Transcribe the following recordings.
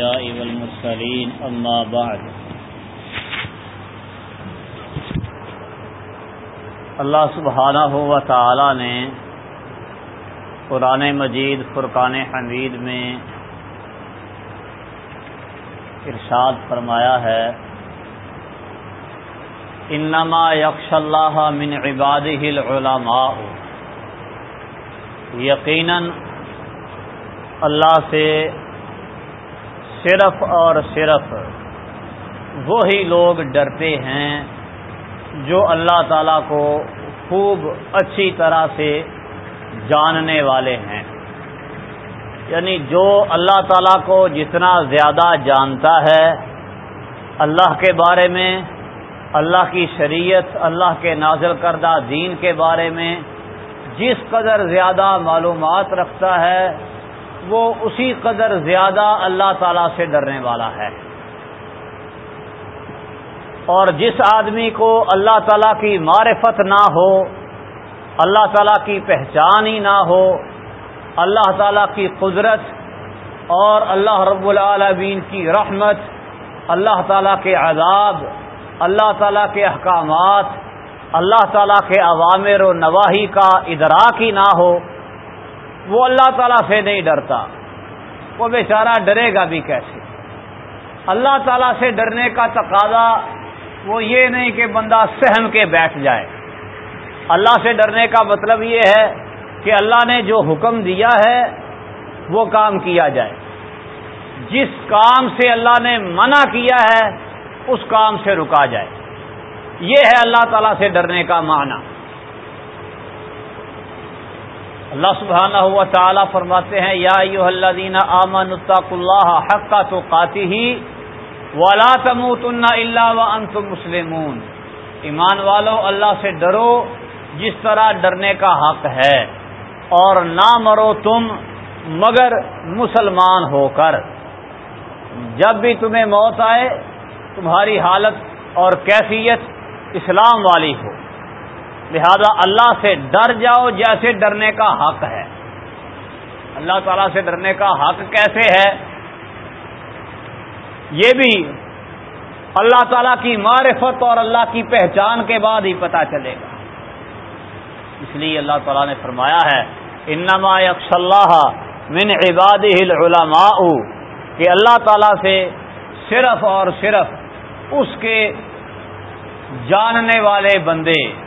الأنبياء والمرسلين، أما بعد. اللہ سبحانہ و تعالی نے قرآن مجید، فرقان حمید میں ارشاد فرمایا ہے، انما یکش اللہ من عباده العلماء۔ یقیناً اللہ سے صرف اور صرف وہی لوگ ڈرتے ہیں جو اللہ تعالیٰ کو خوب اچھی طرح سے جاننے والے ہیں۔ یعنی جو اللہ تعالیٰ کو جتنا زیادہ جانتا ہے، اللہ کے بارے میں، اللہ کی شریعت، اللہ کے نازل کردہ دین کے بارے میں، جس قدر زیادہ معلومات رکھتا ہے وہ اسی قدر زیادہ اللہ تعالیٰ سے ڈرنے والا ہے۔ اور جس آدمی کو اللہ تعالیٰ کی معرفت نہ ہو، اللہ تعالیٰ کی پہچان ہی نہ ہو، اللہ تعالیٰ کی قدرت اور اللہ رب العالمین کی رحمت، اللہ تعالیٰ کے عذاب، اللہ تعالیٰ کے احکامات، اللہ تعالیٰ کے عوامر و نواحی کا ادراک ہی نہ ہو وہ اللہ تعالیٰ سے نہیں ڈرتا۔ وہ بیچارہ ڈرے گا بھی کیسے؟ اللہ تعالیٰ سے ڈرنے کا تقاضا وہ یہ نہیں کہ بندہ سہم کے بیٹھ جائے۔ اللہ سے ڈرنے کا مطلب یہ ہے کہ اللہ نے جو حکم دیا ہے وہ کام کیا جائے۔ جس کام سے اللہ نے منع کیا ہے، اس کام سے رکا جائے۔ یہ ہے اللہ تعالی سے ڈرنے کا معنی۔ اللہ سبحانہ ہوا تعالیٰ فرماتے ہیں، یا اللہ دینا آمن اللہ حق کا تو قاتی ہی ولا تموت اللہ و انت مسلمون۔ ایمان والو، اللہ سے ڈرو، جس طرح ڈرنے کا حق ہے، اور نہ مرو تم مگر مسلمان ہو کر۔ جب بھی تمہیں موت آئے، تمہاری حالت اور کیفیت اسلام والی ہو۔ لہذا اللہ سے ڈر جاؤ جیسے ڈرنے کا حق ہے۔ اللہ تعالی سے ڈرنے کا حق کیسے ہے؟ یہ بھی اللہ تعالی کی معرفت اور اللہ کی پہچان کے بعد ہی پتا چلے گا۔ اس لیے اللہ تعالیٰ نے فرمایا ہے، انما یکش اللہ من عباد العلماء، کہ اللہ تعالیٰ سے صرف اور صرف اس کے جاننے والے بندے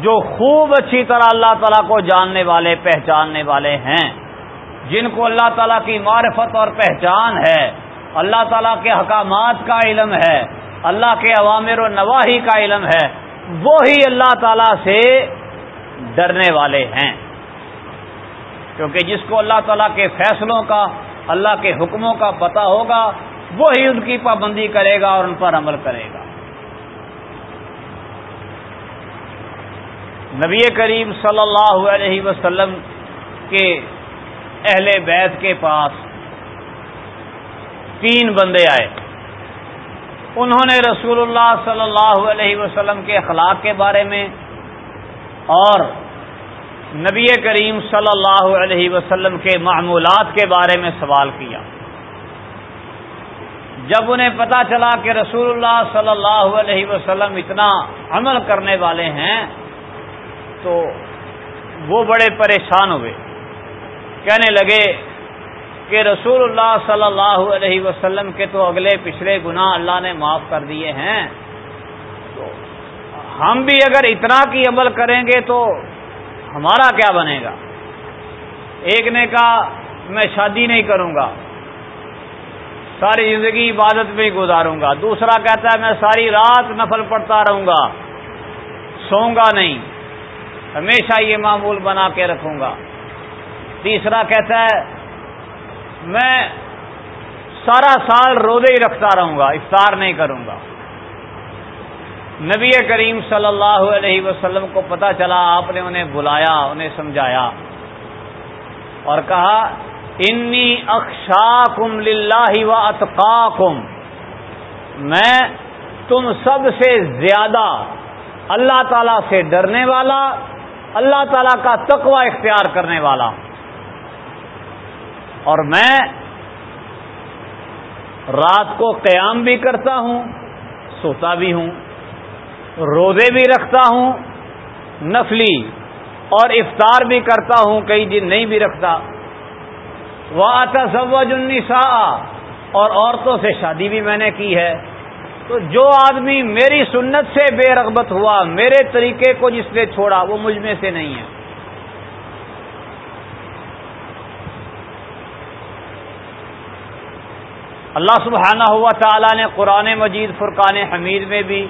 جو خوب اچھی طرح اللہ تعالیٰ کو جاننے والے، پہچاننے والے ہیں۔ جن کو اللہ تعالیٰ کی معرفت اور پہچان ہے۔ اللہ تعالیٰ کے حکامات کا علم ہے۔ اللہ کے عوامر و نواحی کا علم ہے۔ وہی اللہ تعالیٰ سے ڈرنے والے ہیں۔ کیونکہ جس کو اللہ تعالیٰ کے فیصلوں کا، اللہ کے حکموں کا پتہ ہوگا، وہی ان کی پابندی کرے گا اور ان پر عمل کرے گا۔ نبی کریم صلی اللہ علیہ وسلم کے اہل بیت کے پاس تین بندے آئے۔ انہوں نے رسول اللہ صلی اللہ علیہ وسلم کے اخلاق کے بارے میں اور نبی کریم صلی اللہ علیہ وسلم کے معمولات کے بارے میں سوال کیا۔ جب انہیں پتا چلا کہ رسول اللہ صلی اللہ علیہ وسلم اتنا عمل کرنے والے ہیں تو وہ بڑے پریشان ہوئے۔ کہنے لگے کہ رسول اللہ صلی اللہ علیہ وسلم کے تو اگلے پچھلے گناہ اللہ نے معاف کر دیے ہیں۔ تو ہم بھی اگر اتنا کی عمل کریں گے تو ہمارا کیا بنے گا؟ ایک نے کہا، میں شادی نہیں کروں گا، ساری زندگی عبادت میں ہی گزاروں گا۔ دوسرا کہتا ہے، میں ساری رات نفل پڑتا رہوں گا سوؤں گا نہیں۔ ہمیشہ یہ معمول بنا کے رکھوں گا۔ تیسرا کہتا ہے، میں سارا سال روزے ہی رکھتا رہوں گا، افطار نہیں کروں گا۔ نبی کریم صلی اللہ علیہ وسلم کو پتا چلا، آپ نے انہیں بلایا، انہیں سمجھایا اور کہا، انی اکشا کم و اطقا میں تم سب سے زیادہ اللہ تعالی سے ڈرنے والا اللہ تعالی کا تقوی اختیار کرنے والا ہوں اور میں رات کو قیام بھی کرتا ہوں، سوتا بھی ہوں، روزے بھی رکھتا ہوں، نفلی اور افطار بھی کرتا ہوں، کئی دن نہیں بھی رکھتا۔ وہ آتا سوج اور عورتوں سے شادی بھی میں نے کی ہے۔ تو جو آدمی میری سنت سے بے رغبت ہوا، میرے طریقے کو جس نے چھوڑا، وہ مجھ میں سے نہیں ہے۔ اللہ سبحانہ ہوا تعالیٰ نے قرآن مجید، فرقان حمید میں بھی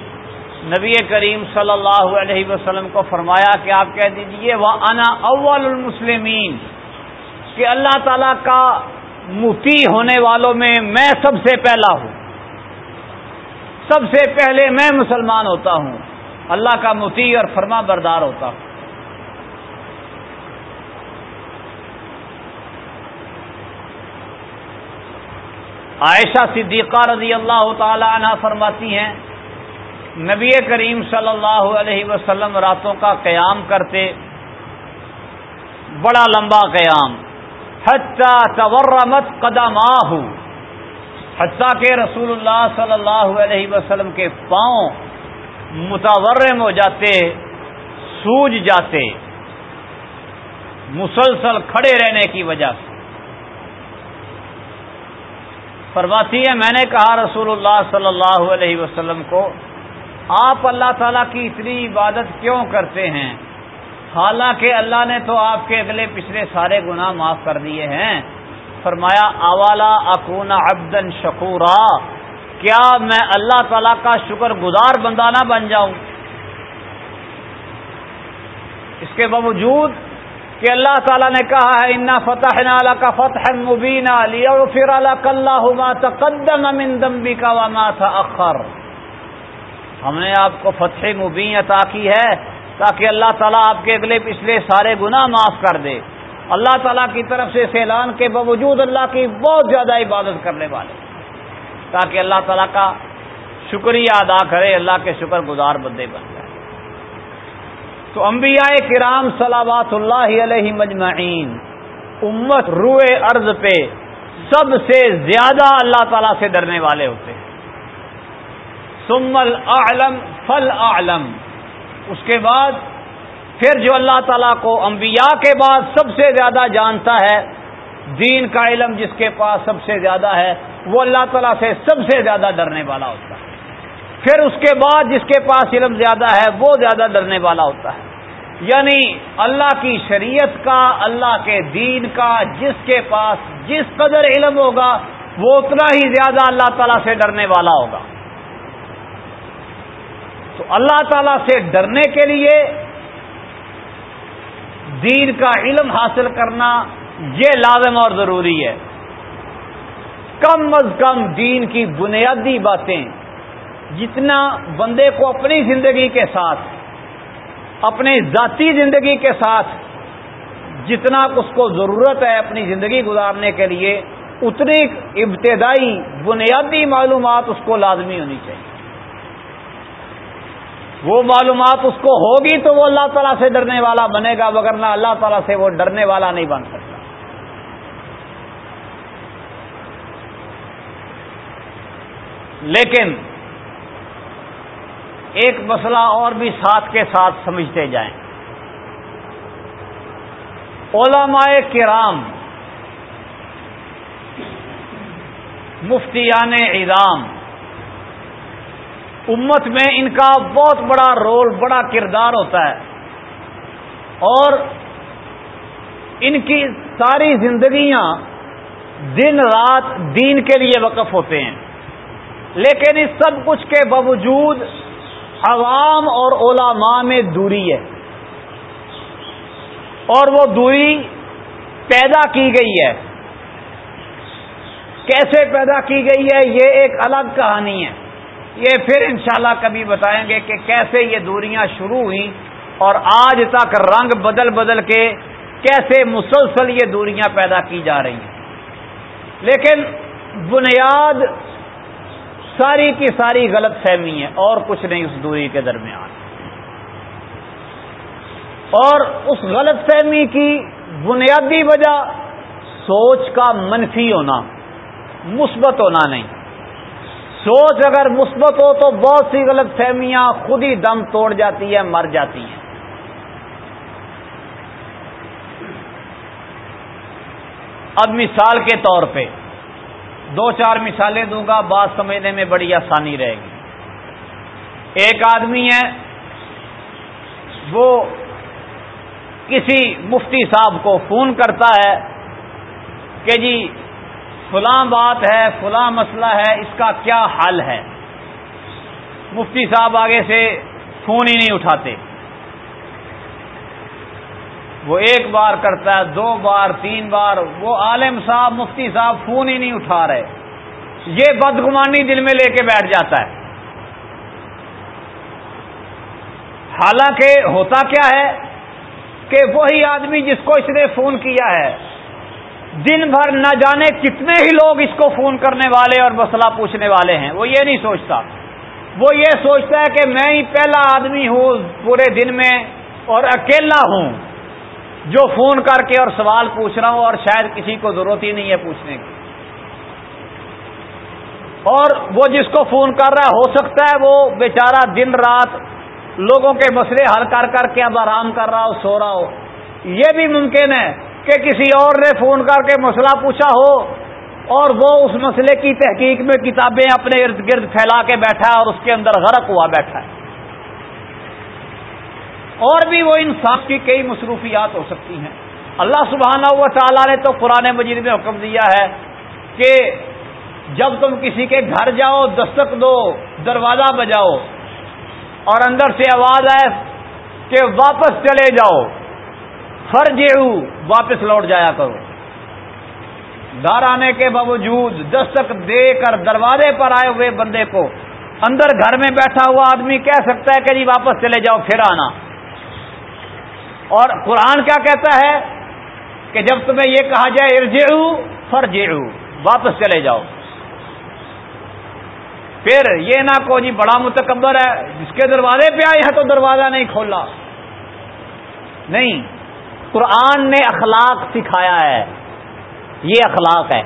نبی کریم صلی اللہ علیہ وسلم کو فرمایا کہ آپ کہہ دیجیے وہ انا اول المسلمین کہ اللہ تعالیٰ کا متی ہونے والوں میں میں سب سے پہلا ہوں۔ سب سے پہلے میں مسلمان ہوتا ہوں، اللہ کا متی اور فرما بردار ہوتا ہوں۔ عائشہ صدیقہ رضی اللہ تعالی عنہ فرماتی ہیں، نبی کریم صلی اللہ علیہ وسلم راتوں کا قیام کرتے، بڑا لمبا قیام، حتیٰ تورمت قدم حتیٰ کہ رسول اللہ صلی اللہ علیہ وسلم کے پاؤں متورم ہو جاتے، سوج جاتے، مسلسل کھڑے رہنے کی وجہ سے۔ فرماتی ہے، میں نے کہا رسول اللہ صلی اللہ علیہ وسلم کو، آپ اللہ تعالیٰ کی اتنی عبادت کیوں کرتے ہیں؟ حالانکہ اللہ نے تو آپ کے اگلے پچھلے سارے گناہ معاف کر دیے ہیں۔ فرمایا اوالا اکونا عبدن شکورا. کیا میں اللہ تعالیٰ کا شکر گزار بندہ نہ بن جاؤں؟ اس کے باوجود کہ اللہ تعالیٰ نے کہا ہے، انا فتح نالا کا فتح مبینہ لیا پھر اللہ کلّہ تقدم امن دمبی کا وما تھا اخر ہم نے آپ کو فتح مبین عطا کی ہے تاکہ اللہ تعالیٰ آپ کے اگلے پچھلے سارے گناہ معاف کر دے۔ اللہ تعالیٰ کی طرف سے سیلان کے باوجود اللہ کی بہت زیادہ عبادت کرنے والے تاکہ اللہ تعالیٰ کا شکریہ ادا کرے، اللہ کے شکر گزار بندے بن جائے۔ تو انبیاء کرام صلابات اللہ علیہ مجمعین، امت روئے ارض پہ سب سے زیادہ اللہ تعالیٰ سے ڈرنے والے ہوتے ہیں۔ سمل اعلم فل اعلم اس کے بعد پھر جو اللہ تعالیٰ کو انبیاء کے بعد سب سے زیادہ جانتا ہے، دین کا علم جس کے پاس سب سے زیادہ ہے، وہ اللہ تعالیٰ سے سب سے زیادہ ڈرنے والا ہوتا ہے۔ پھر اس کے بعد جس کے پاس علم زیادہ ہے، وہ زیادہ ڈرنے والا ہوتا ہے۔ یعنی اللہ کی شریعت کا، اللہ کے دین کا، جس کے پاس جس قدر علم ہوگا، وہ اتنا ہی زیادہ اللہ تعالیٰ سے ڈرنے والا ہوگا۔ تو اللہ تعالی سے ڈرنے کے لیے دین کا علم حاصل کرنا یہ لازم اور ضروری ہے۔ کم از کم دین کی بنیادی باتیں جتنا بندے کو اپنی زندگی کے ساتھ، اپنی ذاتی زندگی کے ساتھ جتنا اس کو ضرورت ہے اپنی زندگی گزارنے کے لیے، اتنی ابتدائی بنیادی معلومات اس کو لازمی ہونی چاہیے۔ وہ معلومات اس کو ہوگی تو وہ اللہ تعالیٰ سے ڈرنے والا بنے گا مگر نہ اللہ تعالیٰ سے وہ ڈرنے والا نہیں بن سکتا۔ لیکن ایک مسئلہ اور بھی ساتھ کے ساتھ سمجھتے جائیں۔ علماء کرام مفتیان یعنی اعظام امت میں ان کا بہت بڑا رول، بڑا کردار ہوتا ہے۔ اور ان کی ساری زندگیاں دن رات دین کے لیے وقف ہوتے ہیں۔ لیکن اس سب کچھ کے باوجود عوام اور علماء میں دوری ہے۔ اور وہ دوری پیدا کی گئی ہے۔ کیسے پیدا کی گئی ہے، یہ ایک الگ کہانی ہے۔ یہ پھر انشاءاللہ کبھی بتائیں گے کہ کیسے یہ دوریاں شروع ہوئیں اور آج تک رنگ بدل بدل کے کیسے مسلسل یہ دوریاں پیدا کی جا رہی ہیں۔ لیکن بنیاد ساری کی ساری غلط فہمی ہے اور کچھ نہیں اس دوری کے درمیان۔ اور اس غلط فہمی کی بنیادی وجہ سوچ کا منفی ہونا، مثبت ہونا نہیں۔ سوچ اگر مثبت ہو تو بہت سی غلط فہمیاں خود ہی دم توڑ جاتی ہے مر جاتی ہیں۔ اب مثال کے طور پہ دو چار مثالیں دوں گا، بات سمجھنے میں بڑی آسانی رہے گی۔ ایک آدمی ہے، وہ کسی مفتی صاحب کو فون کرتا ہے کہ جی فلاں بات ہے، فلاں مسئلہ ہے، اس کا کیا حل ہے؟ مفتی صاحب آگے سے فون ہی نہیں اٹھاتے۔ وہ ایک بار کرتا ہے، دو بار، تین بار، وہ عالم صاحب، مفتی صاحب فون ہی نہیں اٹھا رہے۔ یہ بدگمانی دل میں لے کے بیٹھ جاتا ہے۔ حالانکہ ہوتا کیا ہے کہ وہی آدمی جس کو اس نے فون کیا ہے دن بھر نہ جانے کتنے ہی لوگ اس کو فون کرنے والے اور مسئلہ پوچھنے والے ہیں۔ وہ یہ نہیں سوچتا۔ وہ یہ سوچتا ہے کہ میں ہی پہلا آدمی ہوں پورے دن میں اور اکیلا ہوں جو فون کر کے اور سوال پوچھ رہا ہوں اور شاید کسی کو ضرورت ہی نہیں ہے پوچھنے کی۔ اور وہ جس کو فون کر رہا ہے، ہو سکتا ہے وہ بیچارہ دن رات لوگوں کے مسئلے حل کر کر کے اب آرام کر رہا ہو، سو رہا ہو۔ یہ بھی ممکن ہے۔ کہ کسی اور نے فون کر کے مسئلہ پوچھا ہو اور وہ اس مسئلے کی تحقیق میں کتابیں اپنے ارد گرد پھیلا کے بیٹھا ہے اور اس کے اندر غرق ہوا بیٹھا ہے۔ اور بھی وہ انسان کی کئی مصروفیات ہو سکتی ہیں۔ اللہ سبحانہ و تعالیٰ نے تو قرآن مجید میں حکم دیا ہے کہ جب تم کسی کے گھر جاؤ، دستک دو، دروازہ بجاؤ اور اندر سے آواز آئے کہ واپس چلے جاؤ۔ فرج واپس لوٹ جایا کرو۔ گھر آنے کے باوجود دستک دے کر دروازے پر آئے ہوئے بندے کو اندر گھر میں بیٹھا ہوا آدمی کہہ سکتا ہے کہ جی واپس چلے جاؤ، پھر آنا۔ اور قرآن کیا کہتا ہے کہ جب تمہیں یہ کہا جائے، ارجعو فرجعو، واپس چلے جاؤ۔ پھر یہ نہ کو جی بڑا متکبر ہے، جس کے دروازے پہ آئے ہیں تو دروازہ نہیں کھولا۔ نہیں قرآن نے اخلاق سکھایا ہے۔ یہ اخلاق ہے۔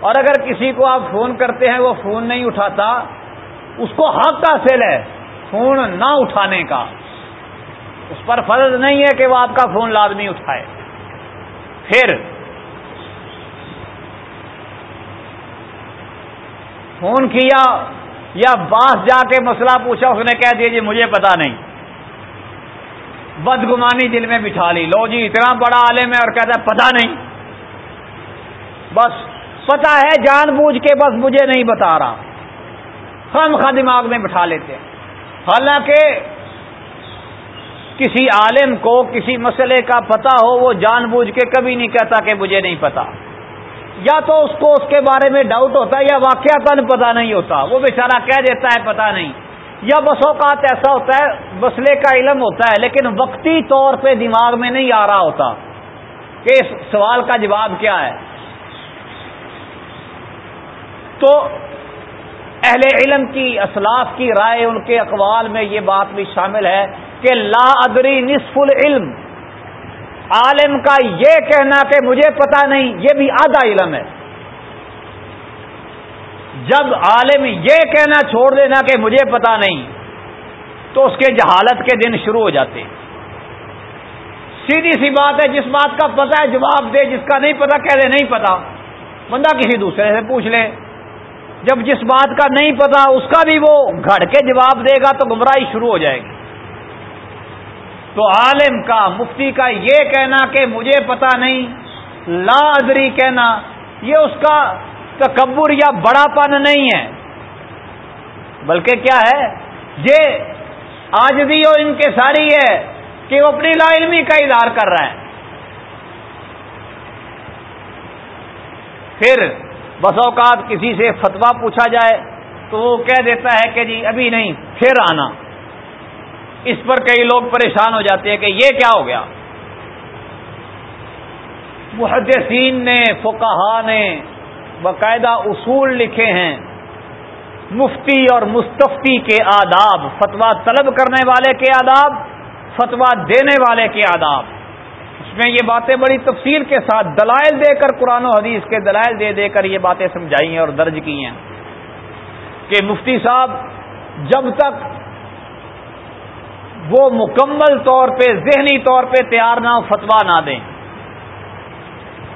اور اگر کسی کو آپ فون کرتے ہیں، وہ فون نہیں اٹھاتا۔ اس کو حق حاصل ہے، فون نہ اٹھانے کا۔ اس پر فرض نہیں ہے کہ وہ آپ کا فون لازمی اٹھائے۔ پھر فون کیا یا باس جا کے مسئلہ پوچھا، اس نے کہہ دیا جی مجھے پتا نہیں۔ بدگمانی دل میں بٹھا لی۔ لو جی اتنا بڑا عالم ہے اور کہتا ہے پتا نہیں۔ بس پتا ہے، جان بوجھ کے بس مجھے نہیں بتا رہا۔ خم خواہ دماغ میں بٹھا لیتے حالانکہ کسی عالم کو، کسی مسئلے کا پتا ہو، وہ جان بوجھ کے کبھی نہیں کہتا کہ مجھے نہیں پتا یا تو اس کو اس کے بارے میں ڈاؤٹ ہوتا ہے یا واقعہ تن پتا نہیں ہوتا۔ وہ بیچارہ کہہ دیتا ہے پتا نہیں۔ یا بس اوقات ایسا ہوتا ہے مسئلے کا علم ہوتا ہے، لیکن وقتی طور پہ دماغ میں نہیں آ رہا ہوتا۔ کہ اس سوال کا جواب کیا ہے؟ تو اہل علم کی، اسلاف کی رائے، ان کے اقوال میں یہ بات بھی شامل ہے کہ لا ادری نصف العلم۔ عالم کا یہ کہنا کہ مجھے پتا نہیں، یہ بھی آدھا علم ہے۔ جب عالم یہ کہنا چھوڑ دینا کہ مجھے پتا نہیں، تو اس کے جہالت کے دن شروع ہو جاتے۔ سیدھی سی بات ہے، جس بات کا پتا ہے، جواب دے، جس کا نہیں پتا کہہ دے، نہیں پتا بندہ کسی دوسرے سے پوچھ لے۔ جب جس بات کا نہیں پتا اس کا بھی وہ گھڑ کے جواب دے گا، تو گمراہی شروع ہو جائے گی۔ تو عالم کا، مفتی کا یہ کہنا کہ مجھے پتا نہیں، لا ادری کہنا، یہ اس کا تکبر یا بڑا پن نہیں ہے۔ بلکہ کیا ہے؟ یہ آج بھی اور ان کے ساری ہے کہ وہ اپنی لا علمی کا اظہار کر رہا ہے پھر بس اوقات کسی سے فتوا پوچھا جائے تو وہ کہہ دیتا ہے کہ جی ابھی نہیں، پھر آنا۔ اس پر کئی لوگ پریشان ہو جاتے ہیں کہ یہ کیا ہو گیا؟ محدثین نے، فقہا نے باقاعدہ اصول لکھے ہیں۔ مفتی اور مستفتی کے آداب فتوا طلب کرنے والے کے آداب فتوا دینے والے کے آداب۔ اس میں یہ باتیں بڑی تفصیل کے ساتھ دلائل دے کر قرآن و حدیث کے دلائل دے دے کر یہ باتیں سمجھائی ہیں اور درج کی ہیں۔ کہ مفتی صاحب جب تک وہ مکمل طور پہ، ذہنی طور پہ تیار نہ ہو فتوا نہ دیں۔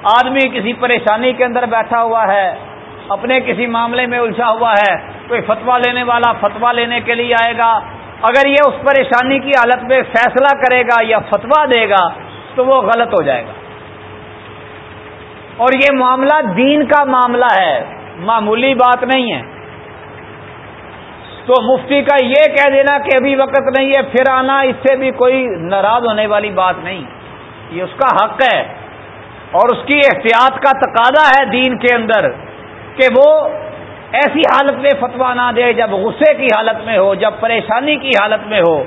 آدمی کسی پریشانی کے اندر بیٹھا ہوا ہے، اپنے کسی معاملے میں الجھا ہوا ہے، کوئی فتوا لینے والا فتوا لینے کے لیے آئے گا، اگر یہ اس پریشانی کی حالت میں فیصلہ کرے گا یا فتوا دے گا، تو وہ غلط ہو جائے گا۔ اور یہ معاملہ دین کا معاملہ ہے، معمولی بات نہیں ہے۔ تو مفتی کا یہ کہہ دینا کہ ابھی وقت نہیں ہے، پھر آنا، اس سے بھی کوئی ناراض ہونے والی بات نہیں۔ یہ اس کا حق ہے۔ اور اس کی احتیاط کا تقاضا ہے دین کے اندر کہ وہ ایسی حالت میں فتوا نہ دے جب غصے کی حالت میں ہو، جب پریشانی کی حالت میں ہو،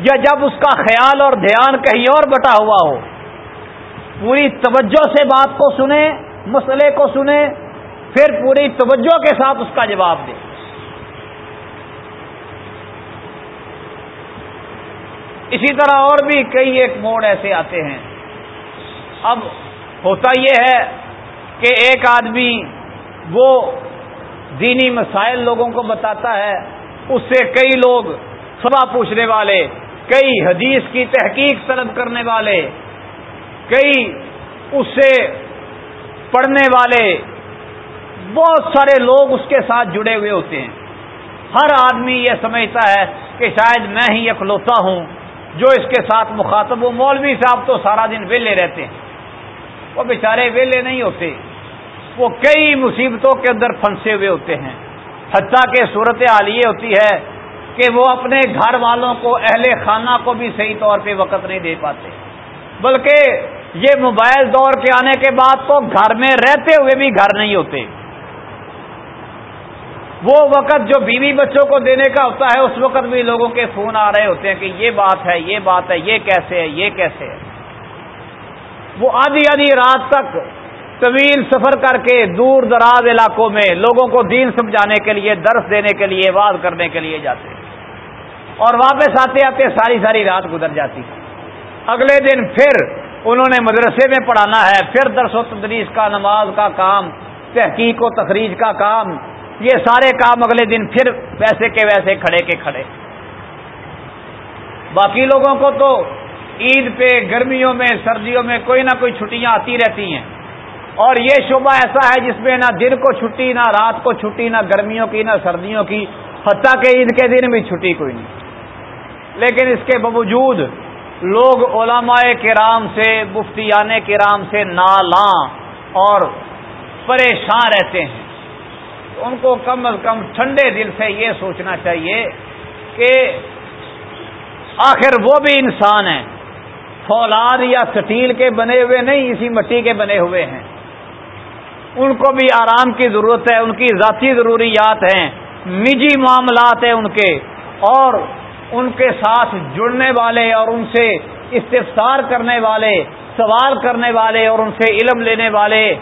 یا جب اس کا خیال اور دھیان کہیں اور بٹا ہوا ہو۔ پوری توجہ سے بات کو سنیں، مسئلے کو سنیں، پھر پوری توجہ کے ساتھ اس کا جواب دیں۔ اسی طرح اور بھی کئی ایک موڑ ایسے آتے ہیں۔ اب ہوتا یہ ہے کہ ایک آدمی وہ دینی مسائل لوگوں کو بتاتا ہے، اس سے کئی لوگ سبا پوچھنے والے، کئی حدیث کی تحقیق طلب کرنے والے، کئی اس سے پڑھنے والے، بہت سارے لوگ اس کے ساتھ جڑے ہوئے ہوتے ہیں۔ ہر آدمی یہ سمجھتا ہے کہ شاید میں ہی اکلوتا ہوں، جو اس کے ساتھ مخاطب ہوں، مولوی صاحب تو سارا دن ویلے رہتے ہیں۔ وہ بیچارے ویلے نہیں ہوتے۔ وہ کئی مصیبتوں کے اندر پھنسے ہوئے ہوتے ہیں۔ حتیٰ کہ صورت حال یہ ہوتی ہے کہ وہ اپنے گھر والوں کو، اہل خانہ کو بھی صحیح طور پہ وقت نہیں دے پاتے۔ بلکہ یہ موبائل دور کے آنے کے بعد تو گھر میں رہتے ہوئے بھی گھر نہیں ہوتے۔ وہ وقت جو بیوی بچوں کو دینے کا ہوتا ہے، اس وقت بھی لوگوں کے فون آ رہے ہوتے ہیں کہ یہ بات ہے، یہ بات ہے، یہ کیسے ہے، یہ کیسے ہے۔ وہ آدھی آدھی رات تک طویل سفر کر کے دور دراز علاقوں میں لوگوں کو دین سمجھانے کے لیے، درس دینے کے لیے واز کرنے کے لیے جاتے اور واپس آتے آتے ساری ساری رات گزر جاتی۔ اگلے دن پھر انہوں نے مدرسے میں پڑھانا ہے، پھر درس و تدریس کا، نماز کا کام، تحقیق و تخریج کا کام، یہ سارے کام اگلے دن پھر ویسے کے ویسے کھڑے کے کھڑے۔ باقی لوگوں کو تو عید پہ گرمیوں میں، سردیوں میں کوئی نہ کوئی چھٹیاں آتی رہتی ہیں۔ اور یہ شعبہ ایسا ہے جس میں نہ دن کو چھٹی، نہ رات کو چھٹی، نہ گرمیوں کی، نہ سردیوں کی، حتیٰ کہ عید کے دن بھی چھٹی کوئی نہیں۔ لیکن اس کے باوجود لوگ علماء کرام سے، مفتیان کرام سے نالاں اور پریشان رہتے ہیں۔ ان کو کم از کم ٹھنڈے دل سے یہ سوچنا چاہیے کہ آخر وہ بھی انسان ہیں فولاد یا سٹیل کے بنے ہوئے نہیں، اسی مٹی کے بنے ہوئے ہیں۔ ان کو بھی آرام کی ضرورت ہے، ان کی ذاتی ضروریات ہیں۔ نجی معاملات ہیں ان کے۔ اور ان کے ساتھ جڑنے والے اور ان سے استفسار کرنے والے، سوال کرنے والے اور ان سے علم لینے والے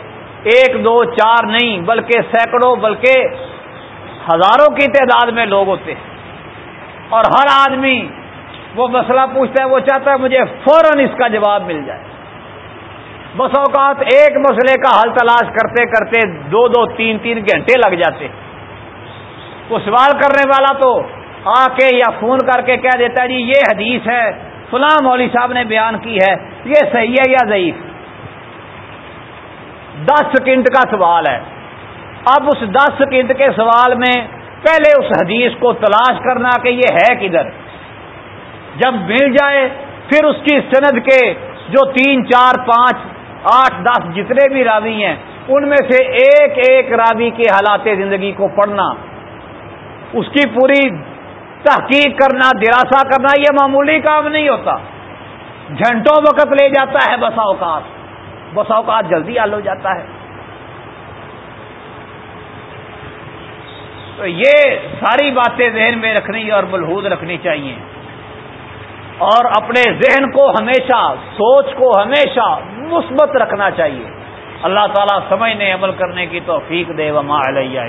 ایک، دو، چار نہیں، بلکہ سینکڑوں، بلکہ ہزاروں کی تعداد میں لوگ ہوتے ہیں۔ اور ہر آدمی وہ مسئلہ پوچھتا ہے، وہ چاہتا ہے مجھے فوراً اس کا جواب مل جائے۔ بس اوقات ایک مسئلے کا حل تلاش کرتے کرتے دو دو تین تین گھنٹے لگ جاتے۔ وہ سوال کرنے والا تو آ کے یا فون کر کے کہہ دیتا ہے جی یہ حدیث ہے، فلاں مولوی صاحب نے بیان کی ہے، یہ صحیح ہے یا ضعیف؟ دس سیکنڈ کا سوال ہے۔ اب اس دس سیکنڈ کے سوال میں پہلے اس حدیث کو تلاش کرنا کہ یہ ہے کدھر؟ جب مل جائے، پھر اس کی سند کے جو تین، چار، پانچ، آٹھ، دس جتنے بھی راوی ہیں، ان میں سے ایک ایک راوی کے حالات زندگی کو پڑھنا، اس کی پوری تحقیق کرنا دراسا کرنا، یہ معمولی کام نہیں ہوتا۔ گھنٹوں وقت لے جاتا ہے بسا اوقات۔ بسا اوقات جلدی حل ہو جاتا ہے۔ تو یہ ساری باتیں ذہن میں رکھنی اور ملحوظ رکھنی چاہیے۔ اور اپنے ذہن کو ہمیشہ، سوچ کو ہمیشہ مثبت رکھنا چاہیے۔ اللہ تعالیٰ سمجھنے، عمل کرنے کی توفیق دے، وما علیہ